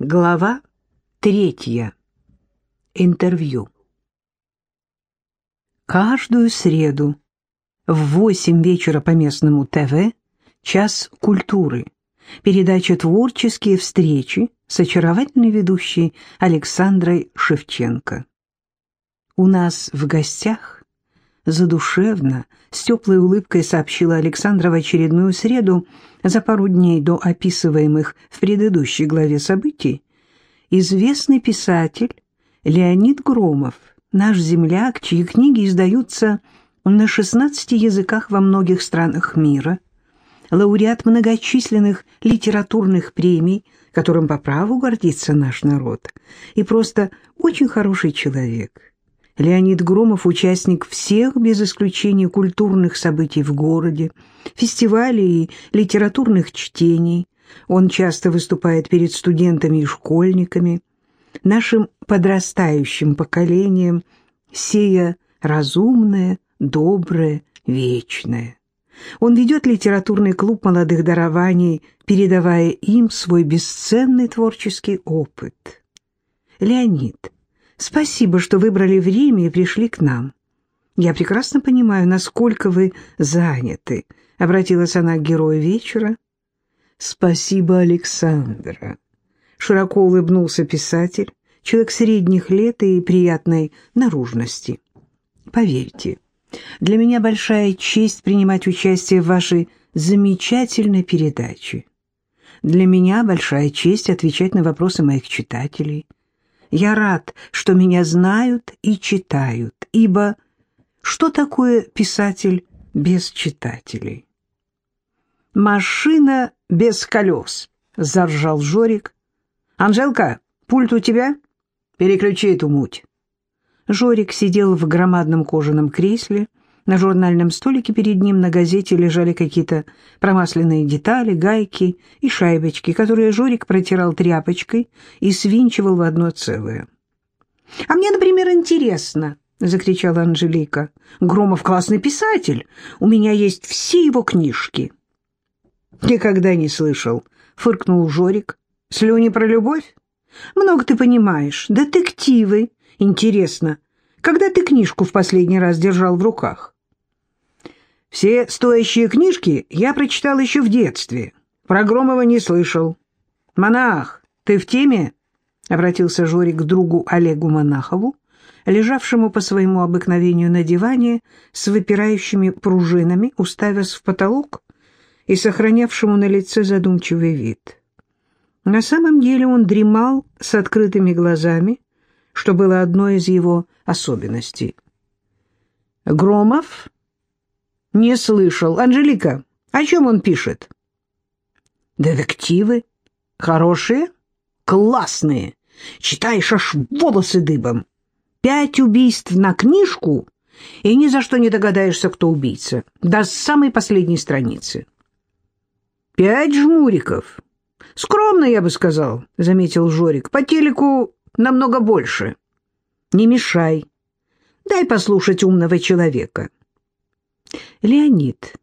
Глава третья. Интервью. Каждую среду в восемь вечера по местному ТВ «Час культуры» передача «Творческие встречи» с очаровательной ведущей Александрой Шевченко. У нас в гостях задушевно, с теплой улыбкой сообщила Александра в очередную среду, за пару дней до описываемых в предыдущей главе событий, известный писатель Леонид Громов, наш земляк, чьи книги издаются на 16 языках во многих странах мира, лауреат многочисленных литературных премий, которым по праву гордится наш народ, и просто очень хороший человек – Леонид Громов – участник всех, без исключения, культурных событий в городе, фестивалей и литературных чтений. Он часто выступает перед студентами и школьниками, нашим подрастающим поколением, сея разумное, доброе, вечное. Он ведет литературный клуб молодых дарований, передавая им свой бесценный творческий опыт. Леонид – Спасибо, что выбрали время и пришли к нам. Я прекрасно понимаю, насколько вы заняты, — обратилась она к герою вечера. Спасибо, Александра. Широко улыбнулся писатель, человек средних лет и приятной наружности. Поверьте, для меня большая честь принимать участие в вашей замечательной передаче. Для меня большая честь отвечать на вопросы моих читателей — я рад, что меня знают и читают, ибо что такое писатель без читателей? «Машина без колес», — заржал Жорик. «Анжелка, пульт у тебя? Переключи эту муть». Жорик сидел в громадном кожаном кресле, на журнальном столике перед ним на газете лежали какие-то промасленные детали, гайки и шайбочки, которые Жорик протирал тряпочкой и свинчивал в одно целое. «А мне, например, интересно», — закричала Анжелика. «Громов классный писатель. У меня есть все его книжки». «Никогда не слышал», — фыркнул Жорик. «Слюни про любовь? Много ты понимаешь. Детективы. Интересно, когда ты книжку в последний раз держал в руках?» Все стоящие книжки я прочитал еще в детстве. Про Громова не слышал. «Монах, ты в теме?» — обратился Жорик к другу Олегу Монахову, лежавшему по своему обыкновению на диване с выпирающими пружинами, уставясь в потолок и сохранявшему на лице задумчивый вид. На самом деле он дремал с открытыми глазами, что было одной из его особенностей. Громов «Не слышал. Анжелика, о чем он пишет?» «Детективы. Хорошие? Классные. Читаешь аж волосы дыбом. Пять убийств на книжку, и ни за что не догадаешься, кто убийца. До самой последней страницы». «Пять жмуриков. Скромно, я бы сказал», — заметил Жорик. «По телеку намного больше. Не мешай. Дай послушать умного человека». «Леонид,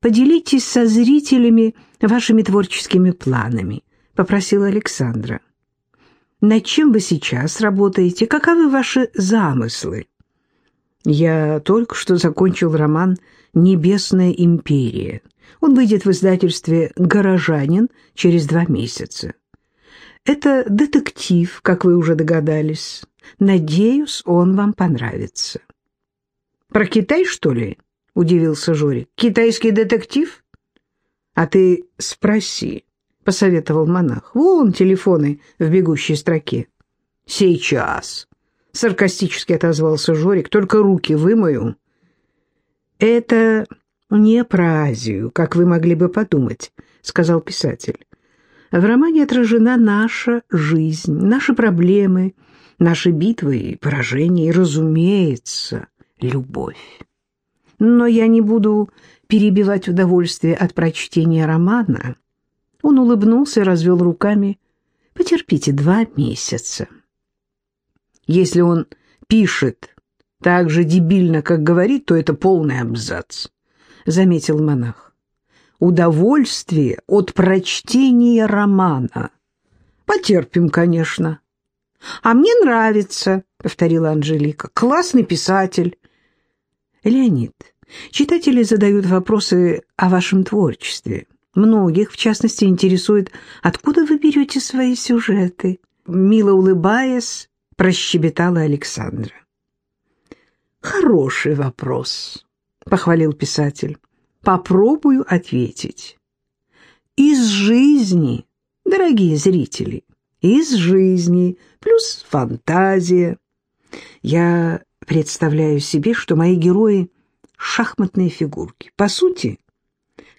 поделитесь со зрителями вашими творческими планами», — попросила Александра. «Над чем вы сейчас работаете? Каковы ваши замыслы?» «Я только что закончил роман «Небесная империя». Он выйдет в издательстве «Горожанин» через два месяца. Это детектив, как вы уже догадались. Надеюсь, он вам понравится. Про Китай, что ли? — удивился Жорик. «Китайский детектив?» «А ты спроси», — посоветовал монах. «Вон телефоны в бегущей строке». «Сейчас», — саркастически отозвался Жорик, — «только руки вымою». «Это не про Азию, как вы могли бы подумать», — сказал писатель. «В романе отражена наша жизнь, наши проблемы, наши битвы и поражения, и, разумеется, любовь» но я не буду перебивать удовольствие от прочтения романа. Он улыбнулся и развел руками. Потерпите два месяца. Если он пишет так же дебильно, как говорит, то это полный абзац, — заметил монах. Удовольствие от прочтения романа. Потерпим, конечно. А мне нравится, повторила Анжелика. Классный писатель. Леонид, читатели задают вопросы о вашем творчестве. Многих, в частности, интересует, откуда вы берете свои сюжеты. Мило улыбаясь, прощебетала Александра. «Хороший вопрос», — похвалил писатель. «Попробую ответить. Из жизни, дорогие зрители, из жизни, плюс фантазия. Я представляю себе, что мои герои — шахматные фигурки. По сути,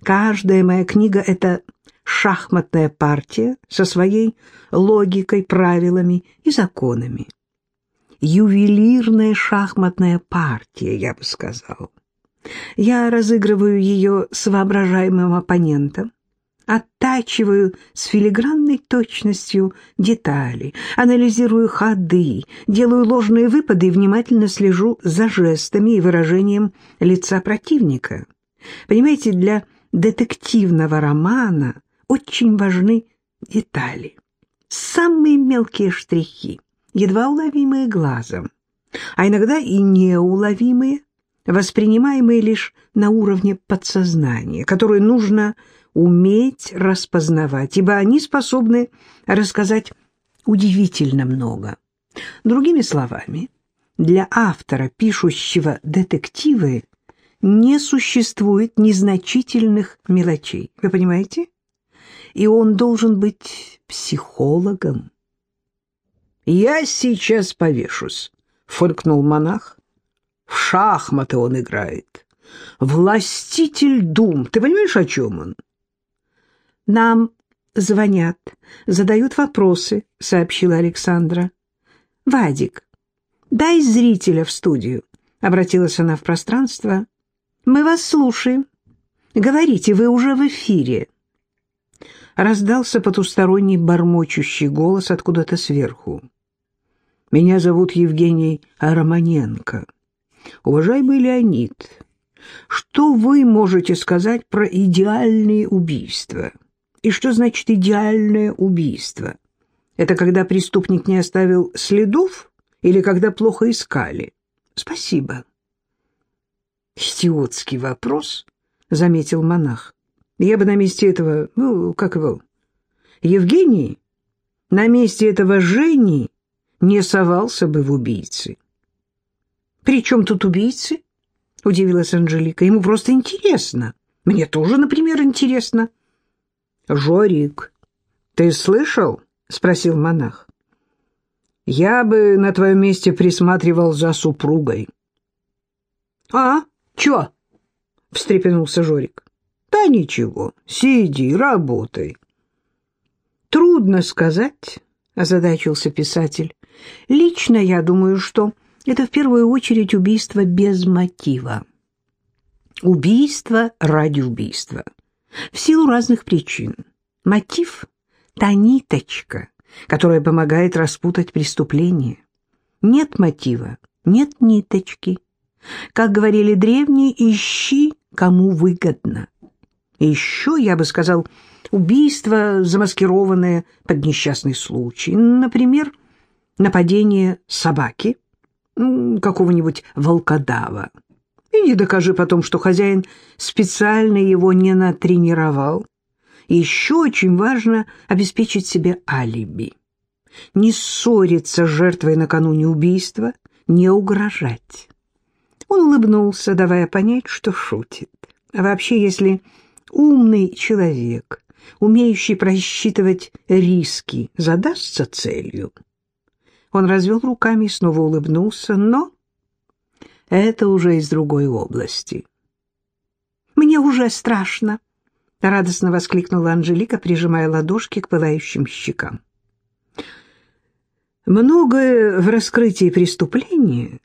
каждая моя книга — это шахматная партия со своей логикой, правилами и законами ювелирная шахматная партия, я бы сказал. Я разыгрываю ее с воображаемым оппонентом, оттачиваю с филигранной точностью детали, анализирую ходы, делаю ложные выпады и внимательно слежу за жестами и выражением лица противника. Понимаете, для детективного романа очень важны детали, самые мелкие штрихи едва уловимые глазом, а иногда и неуловимые, воспринимаемые лишь на уровне подсознания, которые нужно уметь распознавать, ибо они способны рассказать удивительно много. Другими словами, для автора, пишущего детективы, не существует незначительных мелочей. Вы понимаете? И он должен быть психологом, «Я сейчас повешусь», — фыркнул монах. «В шахматы он играет. Властитель дум. Ты понимаешь, о чем он?» «Нам звонят, задают вопросы», — сообщила Александра. «Вадик, дай зрителя в студию», — обратилась она в пространство. «Мы вас слушаем. Говорите, вы уже в эфире». Раздался потусторонний бормочущий голос откуда-то сверху. Меня зовут Евгений Романенко. Уважаемый Леонид, что вы можете сказать про идеальные убийства? И что значит идеальное убийство? Это когда преступник не оставил следов или когда плохо искали? Спасибо. Идиотский вопрос, заметил монах. Я бы на месте этого, ну, как его, Евгений, на месте этого Жени не совался бы в убийцы. «При чем тут убийцы?» — удивилась Анжелика. «Ему просто интересно. Мне тоже, например, интересно». «Жорик, ты слышал?» — спросил монах. «Я бы на твоем месте присматривал за супругой». «А, чё?» — встрепенулся Жорик. «Да ничего, сиди, работай». «Трудно сказать», — озадачился писатель. Лично я думаю, что это в первую очередь убийство без мотива. Убийство ради убийства. В силу разных причин. Мотив — та ниточка, которая помогает распутать преступление. Нет мотива, нет ниточки. Как говорили древние, ищи, кому выгодно. еще, я бы сказал, убийство, замаскированное под несчастный случай. Например, нападение собаки, какого-нибудь волкодава. И не докажи потом, что хозяин специально его не натренировал. Еще очень важно обеспечить себе алиби. Не ссориться с жертвой накануне убийства, не угрожать. Он улыбнулся, давая понять, что шутит. А вообще, если умный человек, умеющий просчитывать риски, задастся целью, он развел руками и снова улыбнулся, но это уже из другой области. «Мне уже страшно!» — радостно воскликнула Анжелика, прижимая ладошки к пылающим щекам. Многое в раскрытии преступления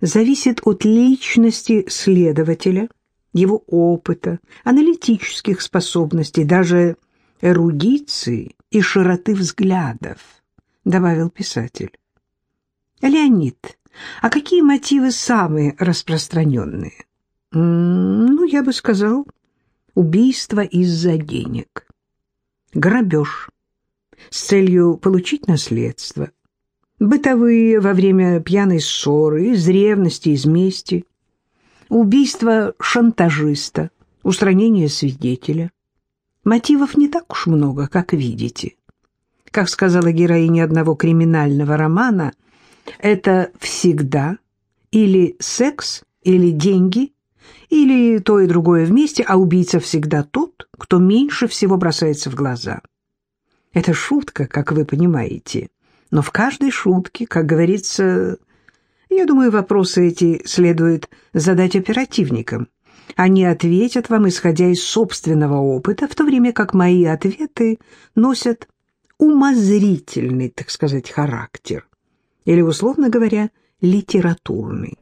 зависит от личности следователя, его опыта, аналитических способностей, даже эрудиции и широты взглядов, добавил писатель. Леонид, а какие мотивы самые распространенные? Ну, я бы сказал, убийство из-за денег, грабеж, с целью получить наследство. Бытовые во время пьяной ссоры, из ревности, из мести. Убийство шантажиста, устранение свидетеля. Мотивов не так уж много, как видите. Как сказала героиня одного криминального романа, это всегда или секс, или деньги, или то и другое вместе, а убийца всегда тот, кто меньше всего бросается в глаза. Это шутка, как вы понимаете. Но в каждой шутке, как говорится, я думаю, вопросы эти следует задать оперативникам. Они ответят вам, исходя из собственного опыта, в то время как мои ответы носят умозрительный, так сказать, характер. Или, условно говоря, литературный.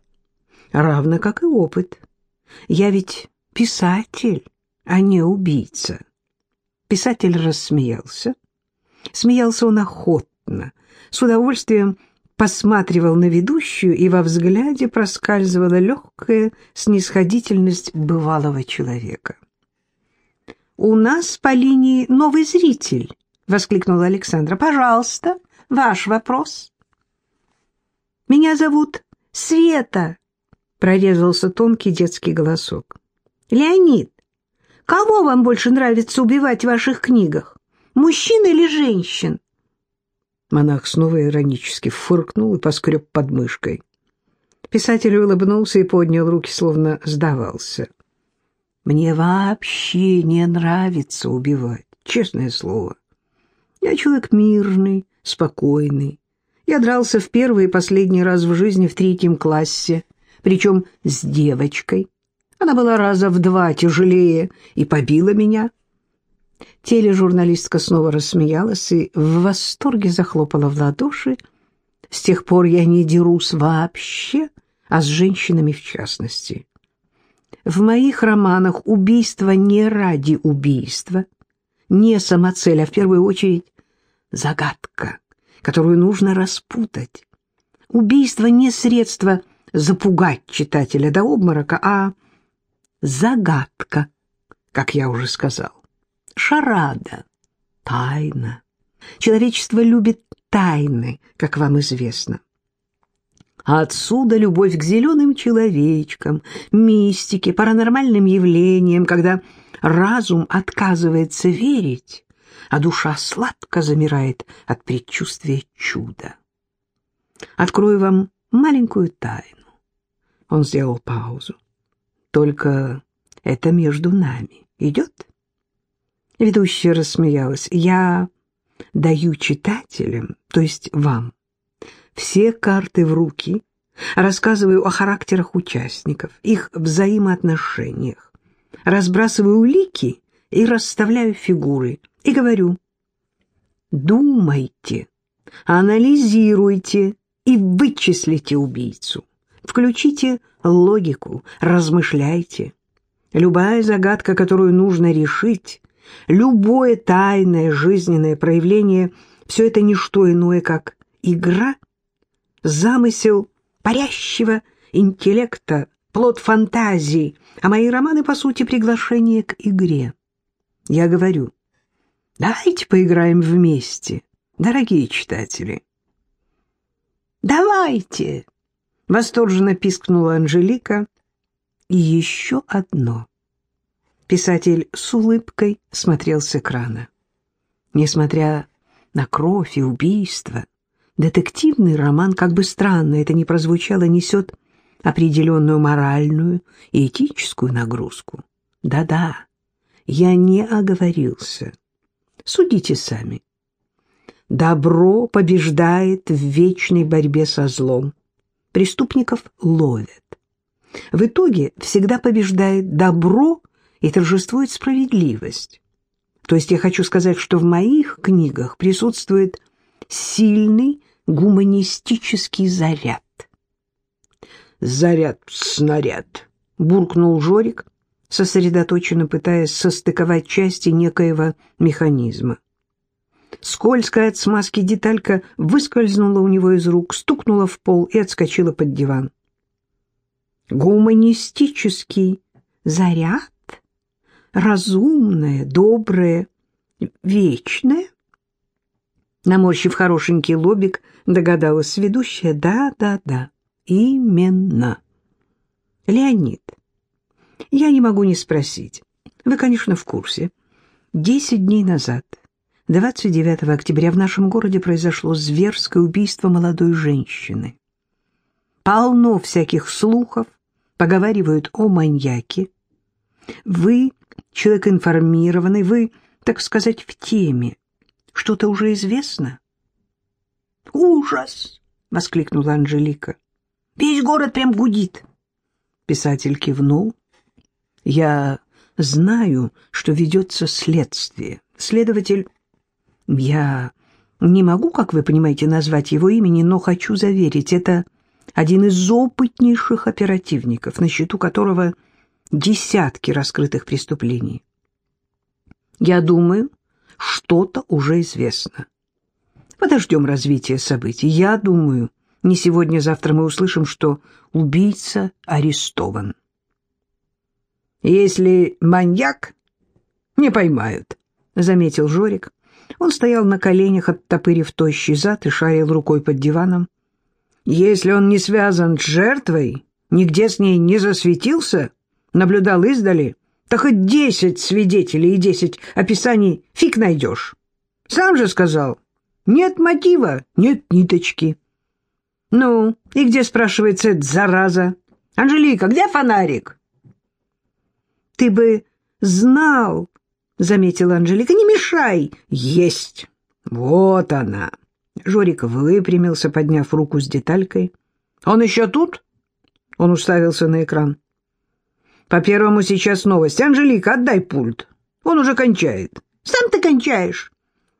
Равно как и опыт. Я ведь писатель, а не убийца. Писатель рассмеялся. Смеялся он охотно, с удовольствием посматривал на ведущую, и во взгляде проскальзывала легкая снисходительность бывалого человека. «У нас по линии новый зритель», — воскликнула Александра. «Пожалуйста, ваш вопрос». «Меня зовут Света», — прорезался тонкий детский голосок. «Леонид, кого вам больше нравится убивать в ваших книгах, мужчин или женщин?» Монах снова иронически фыркнул и поскреб подмышкой. Писатель улыбнулся и поднял руки, словно сдавался. «Мне вообще не нравится убивать, честное слово. Я человек мирный, спокойный. Я дрался в первый и последний раз в жизни в третьем классе, причем с девочкой. Она была раза в два тяжелее и побила меня. Тележурналистка снова рассмеялась и в восторге захлопала в ладоши. С тех пор я не дерусь вообще, а с женщинами в частности. В моих романах убийство не ради убийства, не самоцель, а в первую очередь загадка, которую нужно распутать. Убийство не средство запугать читателя до обморока, а загадка, как я уже сказал шарада, тайна. Человечество любит тайны, как вам известно. А отсюда любовь к зеленым человечкам, мистике, паранормальным явлениям, когда разум отказывается верить, а душа сладко замирает от предчувствия чуда. Открою вам маленькую тайну. Он сделал паузу. Только это между нами. Идет? Ведущая рассмеялась. «Я даю читателям, то есть вам, все карты в руки, рассказываю о характерах участников, их взаимоотношениях, разбрасываю улики и расставляю фигуры, и говорю, думайте, анализируйте и вычислите убийцу, включите логику, размышляйте. Любая загадка, которую нужно решить, Любое тайное жизненное проявление — все это не что иное, как игра, замысел парящего интеллекта, плод фантазии, а мои романы, по сути, приглашение к игре. Я говорю, давайте поиграем вместе, дорогие читатели. «Давайте!» — восторженно пискнула Анжелика. «И еще одно». Писатель с улыбкой смотрел с экрана. Несмотря на кровь и убийство, детективный роман, как бы странно это ни прозвучало, несет определенную моральную и этическую нагрузку. Да-да, я не оговорился. Судите сами. Добро побеждает в вечной борьбе со злом. Преступников ловят. В итоге всегда побеждает добро и торжествует справедливость. То есть я хочу сказать, что в моих книгах присутствует сильный гуманистический заряд. «Заряд-снаряд», — буркнул Жорик, сосредоточенно пытаясь состыковать части некоего механизма. Скользкая от смазки деталька выскользнула у него из рук, стукнула в пол и отскочила под диван. «Гуманистический заряд?» разумное, доброе, вечное? Наморщив хорошенький лобик, догадалась ведущая. Да, да, да, именно. Леонид, я не могу не спросить. Вы, конечно, в курсе. Десять дней назад, 29 октября, в нашем городе произошло зверское убийство молодой женщины. Полно всяких слухов, поговаривают о маньяке. Вы человек информированный, вы, так сказать, в теме. Что-то уже известно? «Ужас!» — воскликнула Анжелика. «Весь город прям гудит!» Писатель кивнул. «Я знаю, что ведется следствие. Следователь... Я не могу, как вы понимаете, назвать его имени, но хочу заверить, это один из опытнейших оперативников, на счету которого десятки раскрытых преступлений. Я думаю, что-то уже известно. Подождем развития событий. Я думаю, не сегодня-завтра мы услышим, что убийца арестован. Если маньяк, не поймают, — заметил Жорик. Он стоял на коленях, оттопырив тощий зад и шарил рукой под диваном. Если он не связан с жертвой, нигде с ней не засветился, наблюдал издали, то хоть десять свидетелей и десять описаний фиг найдешь. Сам же сказал, нет мотива, нет ниточки. Ну, и где, спрашивается, зараза? Анжелика, где фонарик? Ты бы знал, заметила Анжелика, не мешай. Есть. Вот она. Жорик выпрямился, подняв руку с деталькой. «Он еще тут?» Он уставился на экран. «По первому сейчас новость. Анжелика, отдай пульт. Он уже кончает». «Сам ты кончаешь.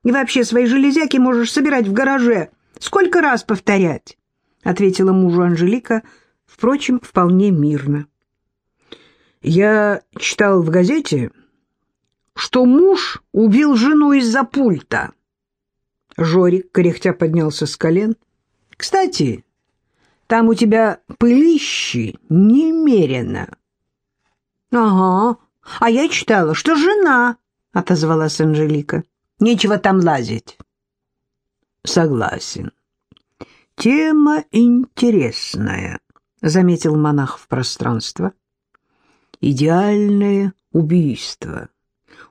И вообще свои железяки можешь собирать в гараже. Сколько раз повторять?» Ответила мужу Анжелика, впрочем, вполне мирно. «Я читал в газете, что муж убил жену из-за пульта». Жорик, кряхтя, поднялся с колен. «Кстати, там у тебя пылищи немерено». «Ага, а я читала, что жена», — отозвалась Анжелика. «Нечего там лазить». «Согласен. Тема интересная», — заметил монах в пространство. «Идеальное убийство.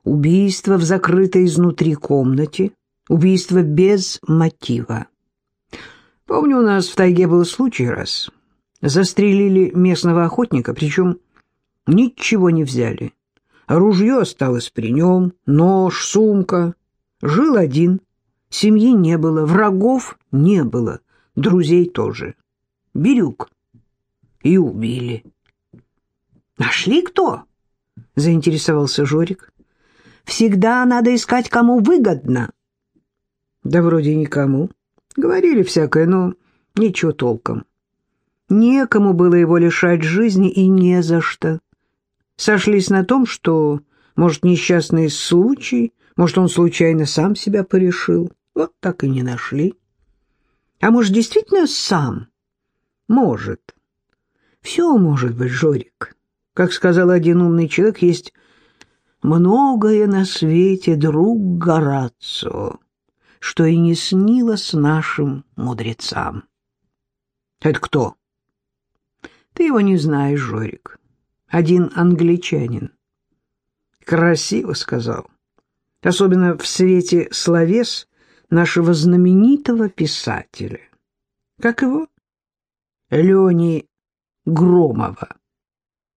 Убийство в закрытой изнутри комнате» Убийство без мотива. Помню, у нас в тайге был случай раз. Застрелили местного охотника, причем ничего не взяли. Ружье осталось при нем, нож, сумка. Жил один, семьи не было, врагов не было, друзей тоже. Бирюк. И убили. «Нашли кто?» — заинтересовался Жорик. «Всегда надо искать, кому выгодно». Да вроде никому. Говорили всякое, но ничего толком. Некому было его лишать жизни и не за что. Сошлись на том, что, может, несчастный случай, может, он случайно сам себя порешил. Вот так и не нашли. А может, действительно сам? Может. Все может быть, Жорик. Как сказал один умный человек, есть многое на свете, друг Горацио что и не снилось нашим мудрецам. Это кто? Ты его не знаешь, Жорик. Один англичанин. Красиво сказал. Особенно в свете словес нашего знаменитого писателя. Как его? Лени Громова.